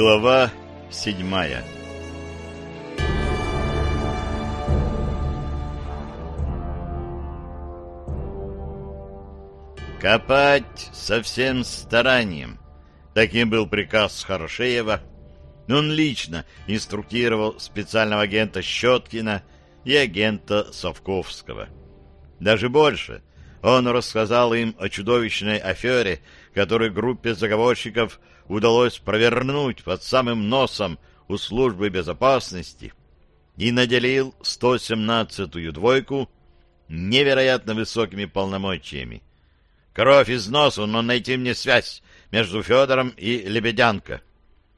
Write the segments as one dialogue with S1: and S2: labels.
S1: Глава седьмая Копать со всем старанием. Таким был приказ Хорошеева. Он лично инструктировал специального агента Щеткина и агента Совковского. Даже больше, он рассказал им о чудовищной афере, которой группе заговорщиков удалось провернуть под самым носом у службы безопасности и наделил 117-ю двойку невероятно высокими полномочиями. Кровь из носу, но найти мне связь между Федором и Лебедянко.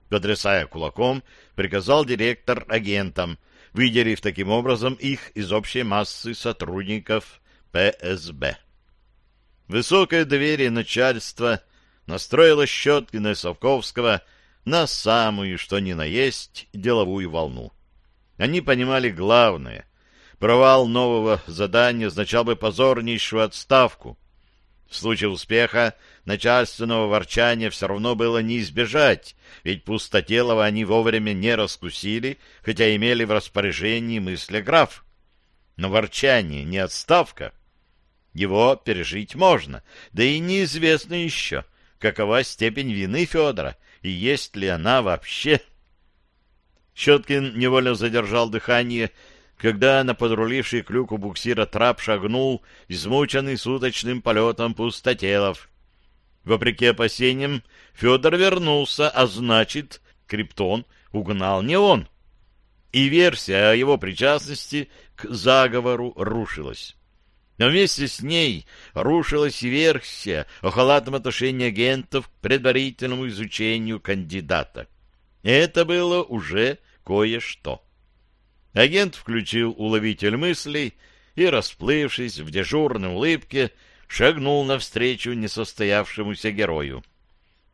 S1: Потрясая кулаком, приказал директор агентам, выделив таким образом их из общей массы сотрудников ПСБ. Высокое доверие начальства настроила Щеткина и Совковского на самую, что ни на есть, деловую волну. Они понимали главное. Провал нового задания означал бы позорнейшую отставку. В случае успеха начальственного ворчания все равно было не избежать, ведь пустотелого они вовремя не раскусили, хотя имели в распоряжении мысли граф. Но ворчание не отставка. Его пережить можно, да и неизвестно еще, какова степень вины Федора и есть ли она вообще. Щеткин невольно задержал дыхание, когда на подруливший к люку буксира трап шагнул измученный суточным полетом пустотелов. Вопреки опасениям, Федор вернулся, а значит, Криптон угнал не он. И версия о его причастности к заговору рушилась. Но вместе с ней рушилась и версия о халатном отношении агентов к предварительному изучению кандидата. Это было уже кое-что. Агент включил уловитель мыслей и, расплывшись в дежурной улыбке, шагнул навстречу несостоявшемуся герою.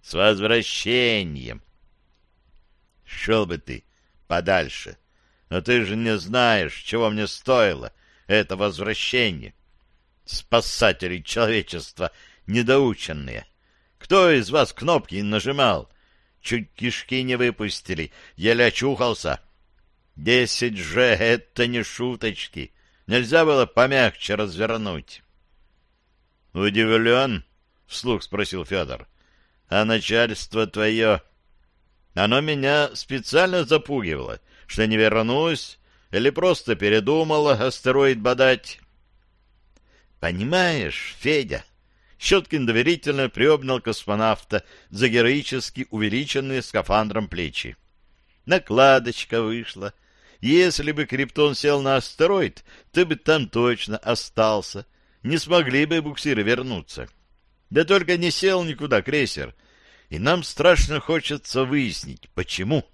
S1: «С возвращением!» «Шел бы ты подальше, но ты же не знаешь, чего мне стоило это возвращение спасатели человечества недоученные. Кто из вас кнопки нажимал? Чуть кишки не выпустили, еле очухался. Десять же — это не шуточки. Нельзя было помягче развернуть. — Удивлен? — вслух спросил Федор. — А начальство твое... Оно меня специально запугивало, что не вернусь, или просто передумало астероид бодать. Понимаешь, Федя? Щеткин доверительно приобнял космонавта за героически увеличенные скафандром плечи. Накладочка вышла. Если бы Криптон сел на астероид, ты бы там точно остался. Не смогли бы буксиры вернуться. Да только не сел никуда крейсер. И нам страшно хочется выяснить, почему.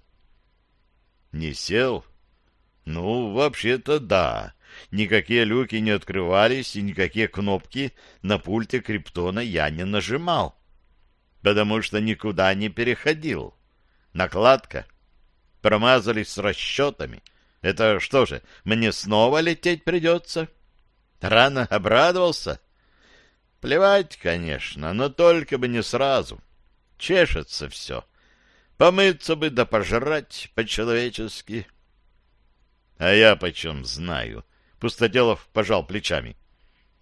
S1: Не сел? Ну, вообще-то да никакие люки не открывались и никакие кнопки на пульте Криптона я не нажимал, потому что никуда не переходил. Накладка. Промазались с расчетами. Это что же, мне снова лететь придется? Рано обрадовался? Плевать, конечно, но только бы не сразу. Чешется все. Помыться бы да пожрать по-человечески. А я почем знаю, Пустотелов пожал плечами.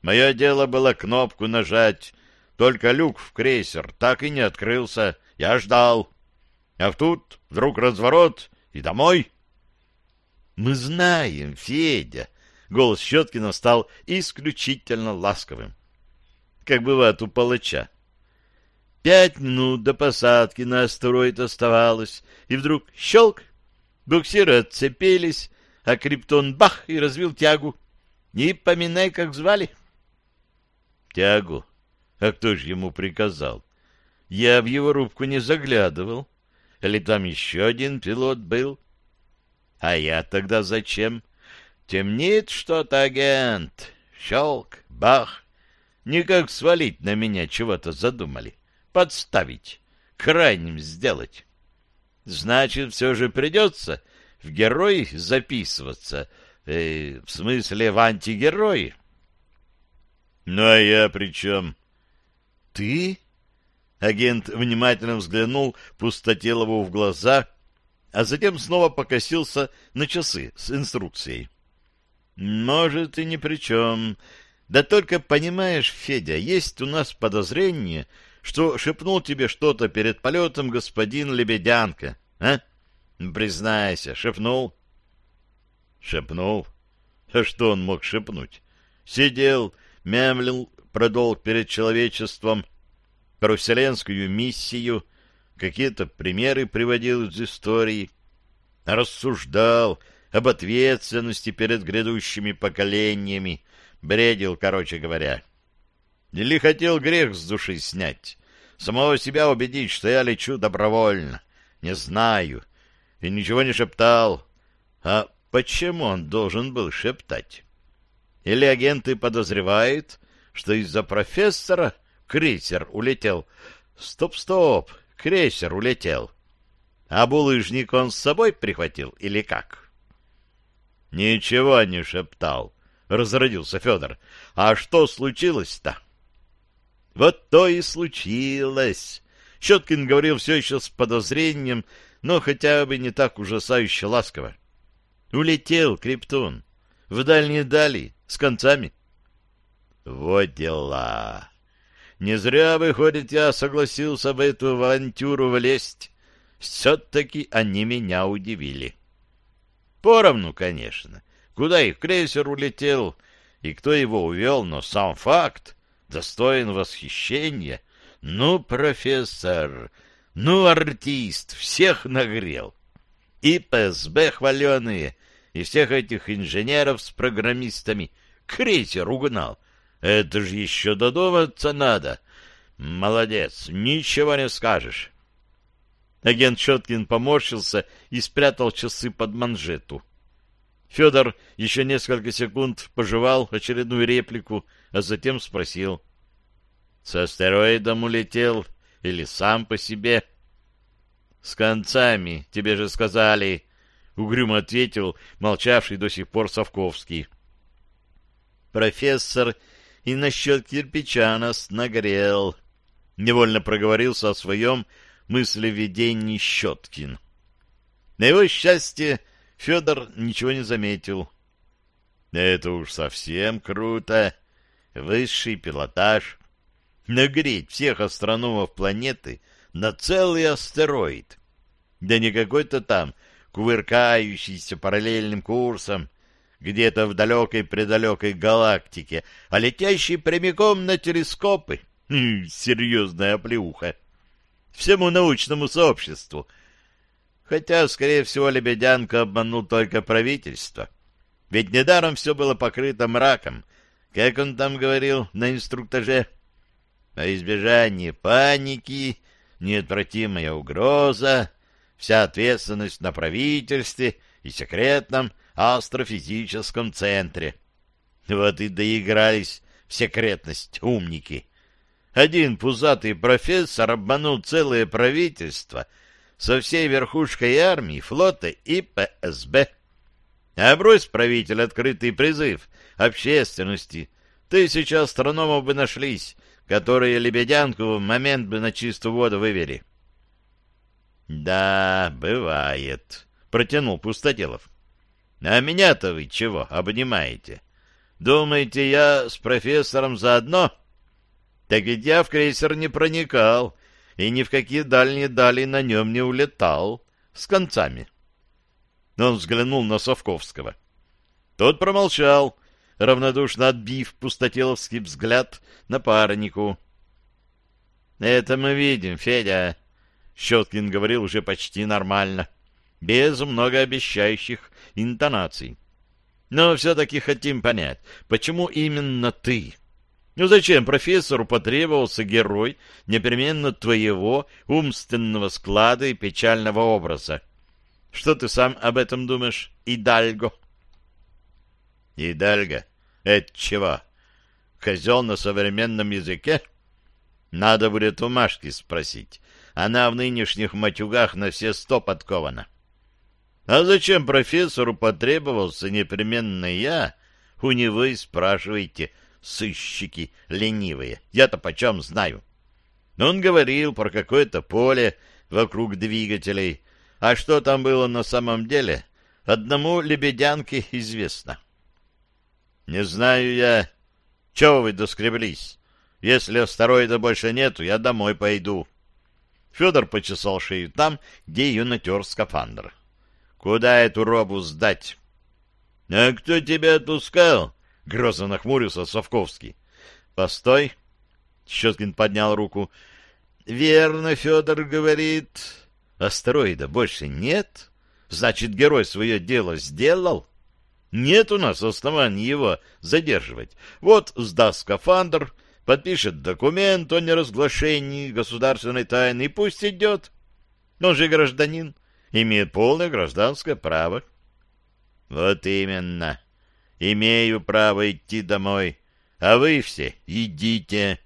S1: Мое дело было кнопку нажать, только люк в крейсер так и не открылся. Я ждал. А тут вдруг разворот и домой. — Мы знаем, Федя. Голос Щеткина стал исключительно ласковым. Как бывает у палача. Пять минут до посадки на астероид оставалось, и вдруг щелк, буксиры отцепились, а Криптон бах и развил тягу. Не поминай, как звали. Тягу? А кто же ему приказал? Я в его рубку не заглядывал. Или там еще один пилот был? А я тогда зачем? Темнеет что-то, агент. Щелк, бах. Никак свалить на меня чего-то задумали. Подставить. Крайним сделать. Значит, все же придется в герой записываться. Э, в смысле, в антигерои. Ну, а я при чем? Ты? Агент внимательно взглянул Пустотелову в глаза, а затем снова покосился на часы с инструкцией. Может, и ни при чем. Да только, понимаешь, Федя, есть у нас подозрение, что шепнул тебе что-то перед полетом господин Лебедянка, а? Признайся, шепнул? Шепнул? А что он мог шепнуть? Сидел, мямлил про долг перед человечеством, про вселенскую миссию, какие-то примеры приводил из истории, рассуждал об ответственности перед грядущими поколениями, бредил, короче говоря. Или хотел грех с души снять, самого себя убедить, что я лечу добровольно, не знаю, и ничего не шептал. А почему он должен был шептать? Или агенты подозревают, что из-за профессора крейсер улетел? Стоп-стоп, крейсер улетел. А булыжник он с собой прихватил или как? Ничего не шептал, разродился Федор. А что случилось-то? Вот то и случилось. Щеткин говорил все еще с подозрением, но хотя бы не так ужасающе ласково. Улетел Криптон в дальние дали с концами. Вот дела. Не зря, выходит, я согласился в эту авантюру влезть. Все-таки они меня удивили. Поровну, конечно. Куда их крейсер улетел и кто его увел, но сам факт достоин восхищения. Ну, профессор, ну, артист, всех нагрел. И ПСБ хваленые, и всех этих инженеров с программистами крейсер угнал. Это же еще додуматься надо. Молодец, ничего не скажешь. Агент Щеткин поморщился и спрятал часы под манжету. Федор еще несколько секунд пожевал очередную реплику, а затем спросил. — С астероидом улетел или сам по себе? — С концами, тебе же сказали, — угрюмо ответил молчавший до сих пор Совковский. Профессор и насчет кирпича нас нагрел. Невольно проговорился о своем мыслеведении Щеткин. На его счастье Федор ничего не заметил. Это уж совсем круто. Высший пилотаж. Нагреть всех астрономов планеты на целый астероид. Да не какой-то там кувыркающийся параллельным курсом где-то в далекой-предалекой галактике, а летящий прямиком на телескопы. Хм, серьезная оплеуха. Всему научному сообществу — Хотя, скорее всего, Лебедянка обманул только правительство. Ведь недаром все было покрыто мраком. Как он там говорил на инструктаже? О избежании паники, неотвратимая угроза, вся ответственность на правительстве и секретном астрофизическом центре. Вот и доигрались в секретность умники. Один пузатый профессор обманул целое правительство — со всей верхушкой армии, флота и ПСБ. А брось, правитель, открытый призыв общественности. Тысячи астрономов бы нашлись, которые лебедянку в момент бы на чистую воду вывели. — Да, бывает, — протянул Пустотелов. — А меня-то вы чего обнимаете? Думаете, я с профессором заодно? Так ведь я в крейсер не проникал, и ни в какие дальние дали на нем не улетал с концами. Он взглянул на Совковского. Тот промолчал, равнодушно отбив пустотеловский взгляд напарнику. — Это мы видим, Федя, — Щеткин говорил уже почти нормально, без многообещающих интонаций. — Но все-таки хотим понять, почему именно ты ну зачем профессору потребовался герой непременно твоего умственного склада и печального образа? Что ты сам об этом думаешь, Идальго? Идальго? Это чего? козел на современном языке? Надо будет у Машки спросить. Она в нынешних матюгах на все сто подкована. А зачем профессору потребовался непременно я? У него и спрашивайте, сыщики ленивые. Я-то почем знаю. Он говорил про какое-то поле вокруг двигателей, а что там было на самом деле, одному лебедянке известно. Не знаю я, чего вы доскреблись. Если астероида больше нету, я домой пойду. Федор почесал шею там, где ее натер скафандр. Куда эту робу сдать? — А кто тебя отпускал? — грозно нахмурился Совковский. — Постой. Щеткин поднял руку. — Верно, Федор говорит. Астероида больше нет? Значит, герой свое дело сделал? Нет у нас оснований его задерживать. Вот сдаст скафандр, подпишет документ о неразглашении государственной тайны и пусть идет. Он же гражданин, имеет полное гражданское право. Вот именно. Имею право идти домой, а вы все идите.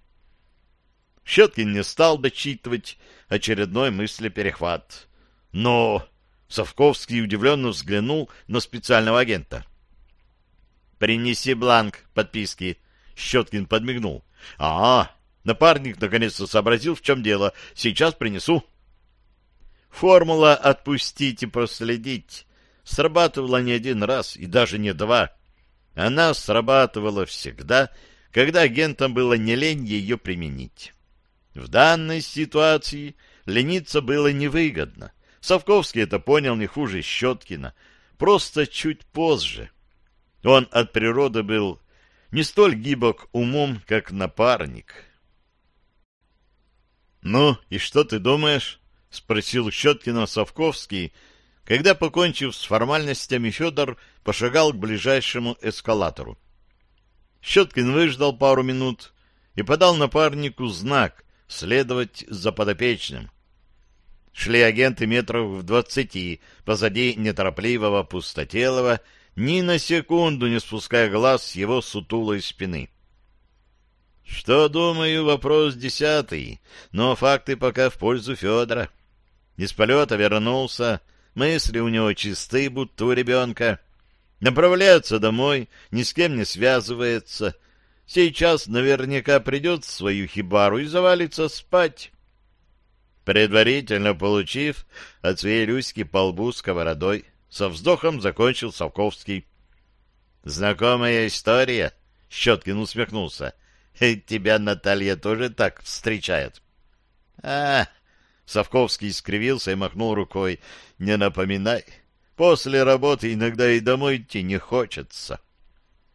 S1: Щеткин не стал дочитывать очередной мыслеперехват. Но Совковский удивленно взглянул на специального агента. «Принеси бланк подписки», — Щеткин подмигнул. «А, напарник наконец-то сообразил, в чем дело. Сейчас принесу». Формула «отпустить и проследить» срабатывала не один раз и даже не два. Она срабатывала всегда, когда агентам было не лень ее применить. В данной ситуации лениться было невыгодно. Совковский это понял не хуже Щеткина, просто чуть позже. Он от природы был не столь гибок умом, как напарник. «Ну, и что ты думаешь?» — спросил Щеткина Совковский, когда, покончив с формальностями, Федор пошагал к ближайшему эскалатору. Щеткин выждал пару минут и подал напарнику знак, следовать за подопечным. Шли агенты метров в двадцати позади неторопливого пустотелого, ни на секунду не спуская глаз с его сутулой спины. Что, думаю, вопрос десятый, но факты пока в пользу Федора. Из полета вернулся, мысли у него чисты, будто у ребенка. Направляется домой, ни с кем не связывается — Сейчас наверняка придет в свою хибару и завалится спать. Предварительно получив от своей Люськи по лбу сковородой, со вздохом закончил Савковский. «Знакомая история?» — Щеткин усмехнулся. «Тебя, Наталья, тоже так встречает?» «А...» — Савковский скривился и махнул рукой. «Не напоминай. После работы иногда и домой идти не хочется».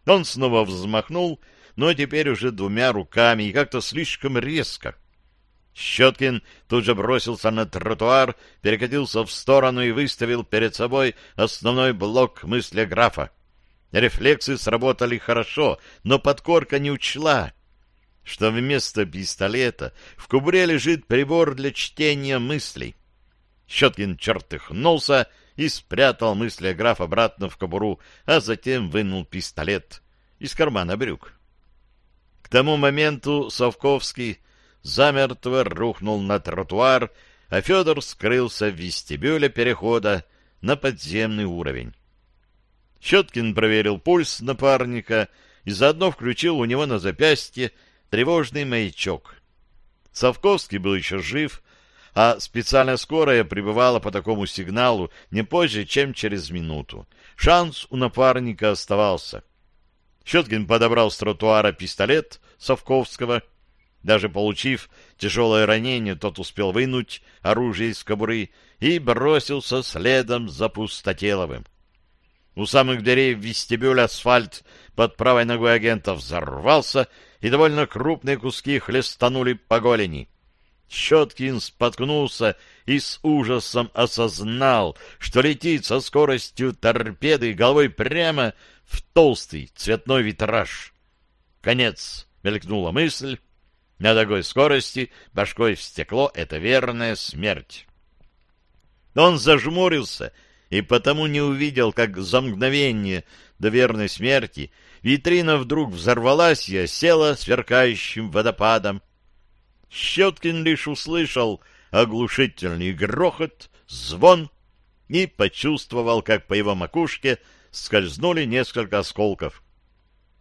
S1: Он снова взмахнул но теперь уже двумя руками и как-то слишком резко. Щеткин тут же бросился на тротуар, перекатился в сторону и выставил перед собой основной блок мысли графа. Рефлексы сработали хорошо, но подкорка не учла, что вместо пистолета в кубре лежит прибор для чтения мыслей. Щеткин чертыхнулся и спрятал мысли граф обратно в кобуру, а затем вынул пистолет из кармана брюк тому моменту Совковский замертво рухнул на тротуар, а Федор скрылся в вестибюле перехода на подземный уровень. Щеткин проверил пульс напарника и заодно включил у него на запястье тревожный маячок. Совковский был еще жив, а специальная скорая прибывала по такому сигналу не позже, чем через минуту. Шанс у напарника оставался. Щеткин подобрал с тротуара пистолет Совковского. Даже получив тяжелое ранение, тот успел вынуть оружие из кобуры и бросился следом за Пустотеловым. У самых дверей в вестибюль асфальт под правой ногой агента взорвался, и довольно крупные куски хлестанули по голени. Щеткин споткнулся и с ужасом осознал, что летит со скоростью торпеды головой прямо в толстый цветной витраж. Конец, мелькнула мысль. На такой скорости башкой в стекло — это верная смерть. Он зажмурился и потому не увидел, как за мгновение до верной смерти витрина вдруг взорвалась и осела сверкающим водопадом. Щеткин лишь услышал оглушительный грохот, звон и почувствовал, как по его макушке скользнули несколько осколков.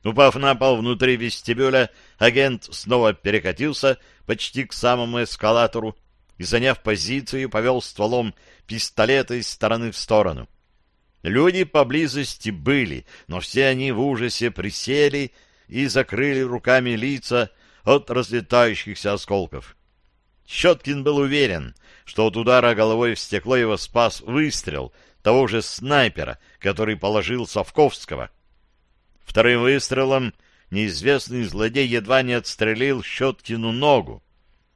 S1: Упав на пол внутри вестибюля, агент снова перекатился почти к самому эскалатору и, заняв позицию, повел стволом пистолета из стороны в сторону. Люди поблизости были, но все они в ужасе присели и закрыли руками лица от разлетающихся осколков. Щеткин был уверен, что от удара головой в стекло его спас выстрел того же снайпера, который положил Совковского — Вторым выстрелом неизвестный злодей едва не отстрелил Щеткину ногу,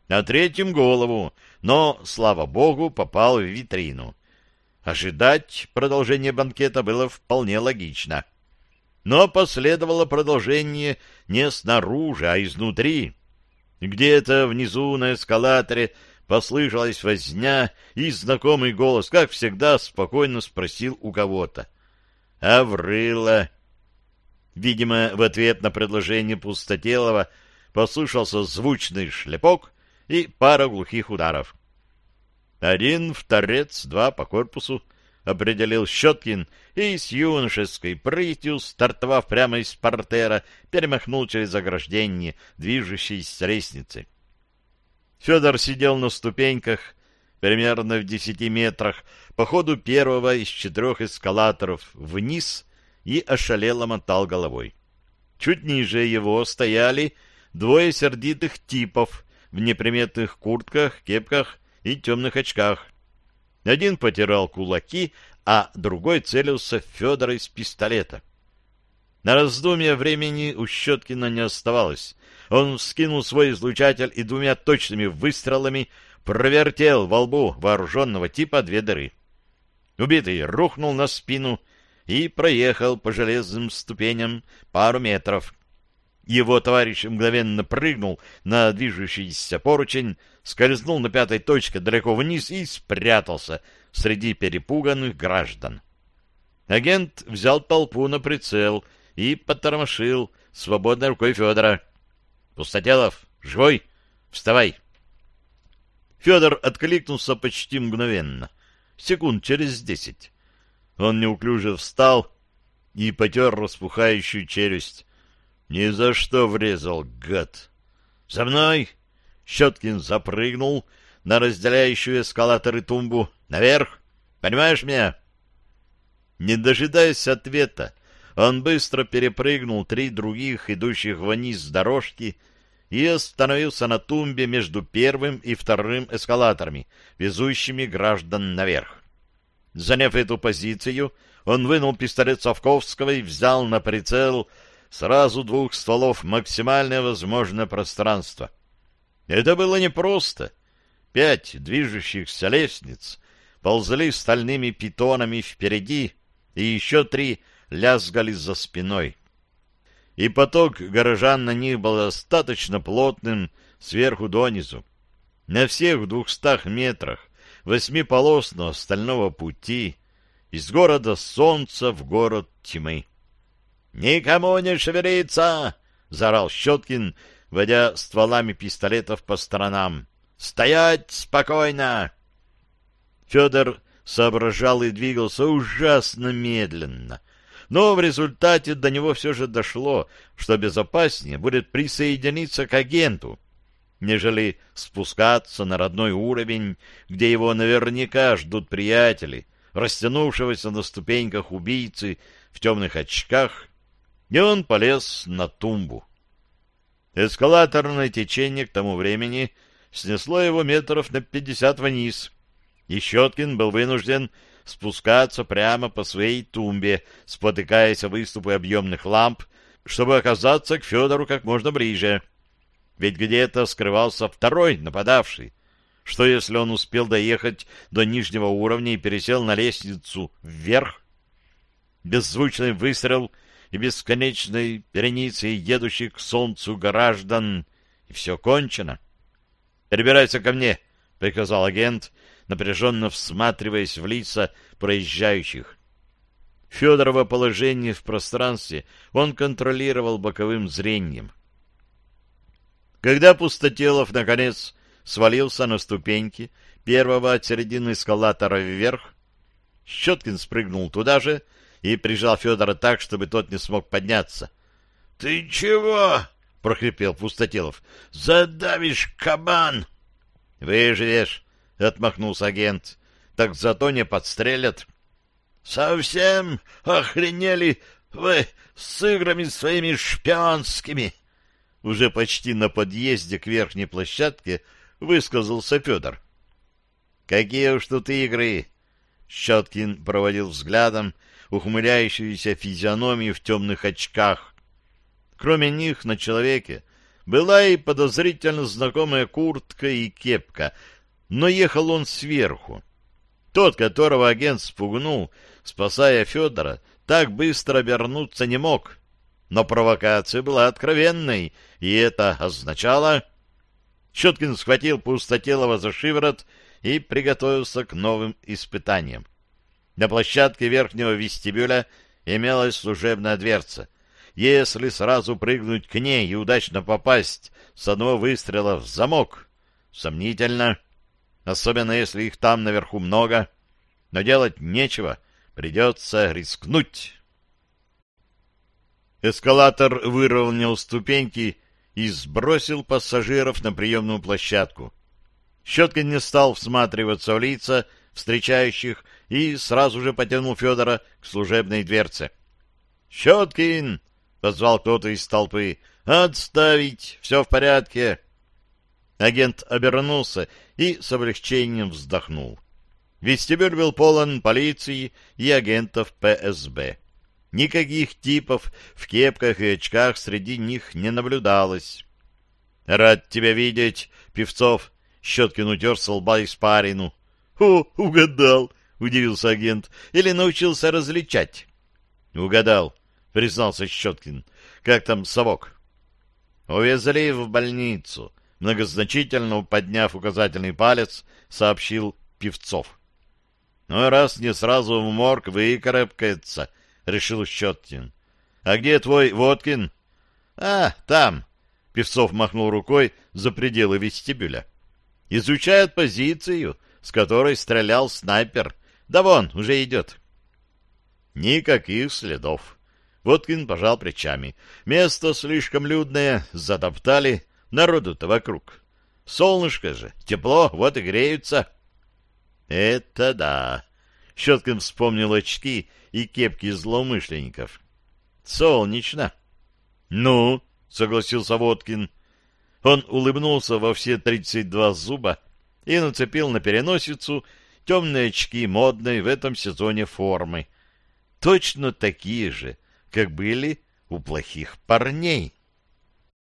S1: а третьим — голову, но, слава богу, попал в витрину. Ожидать продолжения банкета было вполне логично. Но последовало продолжение не снаружи, а изнутри. Где-то внизу на эскалаторе послышалась возня, и знакомый голос, как всегда, спокойно спросил у кого-то. — Аврыла Видимо, в ответ на предложение Пустотелова послышался звучный шлепок и пара глухих ударов. Один в торец, два по корпусу, определил Щеткин и с юношеской прытью, стартовав прямо из портера, перемахнул через ограждение, движущейся лестницы. Федор сидел на ступеньках, примерно в десяти метрах, по ходу первого из четырех эскалаторов вниз и ошалело мотал головой. Чуть ниже его стояли двое сердитых типов в неприметных куртках, кепках и темных очках. Один потирал кулаки, а другой целился в Федора из пистолета. На раздумье времени у Щеткина не оставалось. Он скинул свой излучатель и двумя точными выстрелами провертел во лбу вооруженного типа две дыры. Убитый рухнул на спину и проехал по железным ступеням пару метров. Его товарищ мгновенно прыгнул на движущийся поручень, скользнул на пятой точке далеко вниз и спрятался среди перепуганных граждан. Агент взял толпу на прицел и потормошил свободной рукой Федора. «Пустотелов, живой? Вставай!» Федор откликнулся почти мгновенно, секунд через десять. Он неуклюже встал и потер распухающую челюсть. Ни за что врезал, гад. «За мной!» Щеткин запрыгнул на разделяющую эскалаторы тумбу. «Наверх! Понимаешь меня?» Не дожидаясь ответа, он быстро перепрыгнул три других, идущих вниз дорожки, и остановился на тумбе между первым и вторым эскалаторами, везущими граждан наверх. Заняв эту позицию, он вынул пистолет Совковского и взял на прицел сразу двух стволов максимальное возможное пространство. Это было непросто. Пять движущихся лестниц ползли стальными питонами впереди, и еще три лязгали за спиной. И поток горожан на них был достаточно плотным сверху донизу. На всех двухстах метрах восьмиполосного стального пути из города солнца в город тьмы. «Никому не шевелиться!» — заорал Щеткин, водя стволами пистолетов по сторонам. «Стоять спокойно!» Федор соображал и двигался ужасно медленно. Но в результате до него все же дошло, что безопаснее будет присоединиться к агенту, нежели спускаться на родной уровень, где его наверняка ждут приятели, растянувшегося на ступеньках убийцы в темных очках, и он полез на тумбу. Эскалаторное течение к тому времени снесло его метров на пятьдесят вниз, и Щеткин был вынужден спускаться прямо по своей тумбе, спотыкаясь о выступы объемных ламп, чтобы оказаться к Федору как можно ближе — ведь где-то скрывался второй нападавший. Что, если он успел доехать до нижнего уровня и пересел на лестницу вверх? Беззвучный выстрел и бесконечной вереницей едущих к солнцу граждан, и все кончено. «Перебирайся ко мне», — приказал агент, напряженно всматриваясь в лица проезжающих. Федорова положение в пространстве он контролировал боковым зрением. Когда Пустотелов, наконец, свалился на ступеньки первого от середины эскалатора вверх, Щеткин спрыгнул туда же и прижал Федора так, чтобы тот не смог подняться. — Ты чего? — прохрипел Пустотелов. — Задавишь, кабан! — Выживешь, — отмахнулся агент. — Так зато не подстрелят. — Совсем охренели вы с играми своими шпионскими! Уже почти на подъезде к верхней площадке высказался Федор. — Какие уж тут игры! Щеткин проводил взглядом ухмыляющуюся физиономию в темных очках. Кроме них на человеке была и подозрительно знакомая куртка и кепка, но ехал он сверху. Тот, которого агент спугнул, спасая Федора, так быстро обернуться не мог. Но провокация была откровенной, и это означало... Щеткин схватил пустотелого за шиворот и приготовился к новым испытаниям. На площадке верхнего вестибюля имелась служебная дверца. Если сразу прыгнуть к ней и удачно попасть с одного выстрела в замок, сомнительно, особенно если их там наверху много, но делать нечего, придется рискнуть. Эскалатор выровнял ступеньки и сбросил пассажиров на приемную площадку. Щеткин не стал всматриваться в лица встречающих и сразу же потянул Федора к служебной дверце. «Щеткин!» — позвал кто-то из толпы. «Отставить! Все в порядке!» Агент обернулся и с облегчением вздохнул. Вестибюль был полон полиции и агентов ПСБ. Никаких типов в кепках и очках среди них не наблюдалось. — Рад тебя видеть, Певцов! — Щеткин утер с лба испарину. — О, угадал! — удивился агент. — Или научился различать? — Угадал, — признался Щеткин. — Как там совок? — Увезли в больницу, — многозначительно подняв указательный палец, сообщил Певцов. — Ну, раз не сразу в морг выкарабкается, —— решил Щеткин. — А где твой Водкин? — А, там. Певцов махнул рукой за пределы вестибюля. — Изучает позицию, с которой стрелял снайпер. Да вон, уже идет. Никаких следов. Водкин пожал плечами. Место слишком людное, затоптали, народу-то вокруг. Солнышко же, тепло, вот и греются. — Это да. Щеткин вспомнил очки и кепки злоумышленников. «Солнечно!» «Ну?» — согласился Водкин. Он улыбнулся во все тридцать два зуба и нацепил на переносицу темные очки модной в этом сезоне формы. Точно такие же, как были у плохих парней.